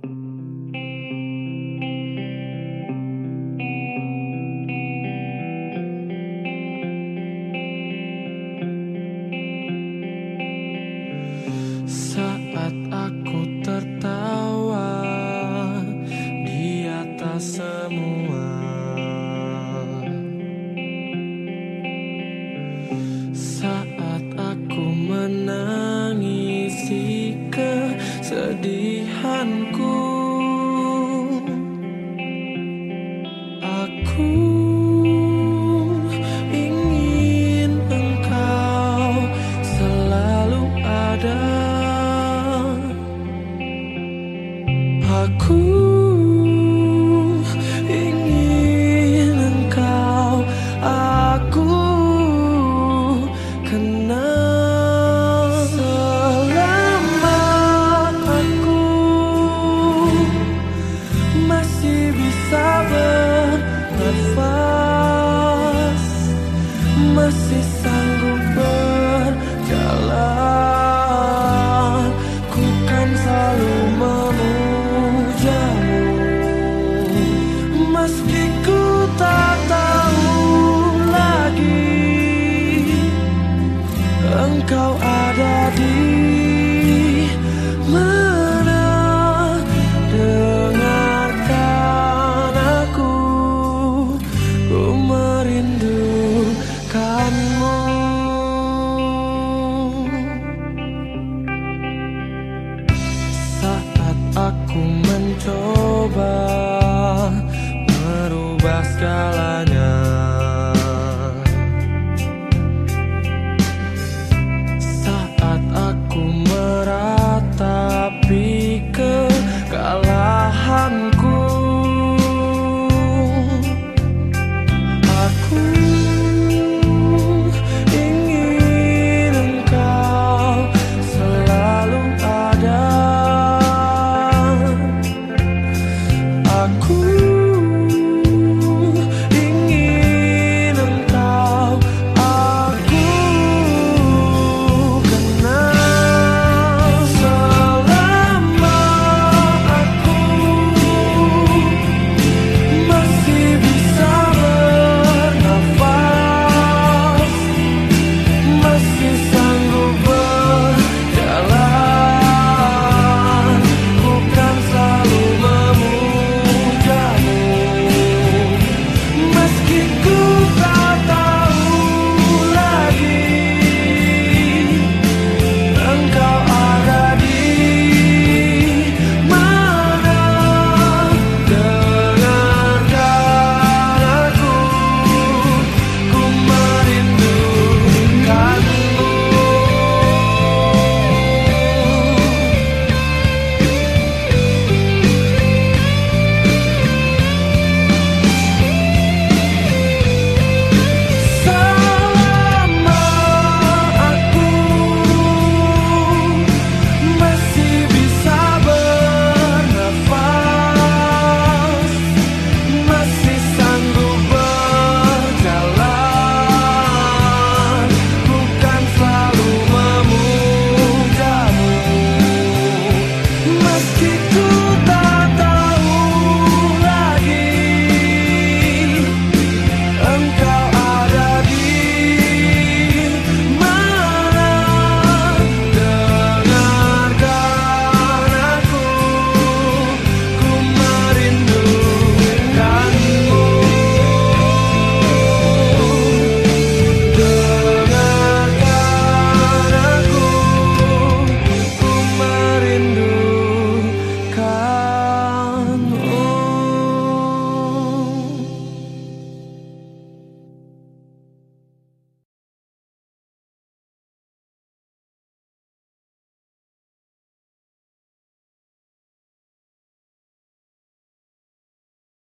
Mm-hmm. cool. engkau ada di mana? Dengarkan aku ku merindukanmu. Saat aku mencoba merubah skalanya goodbye.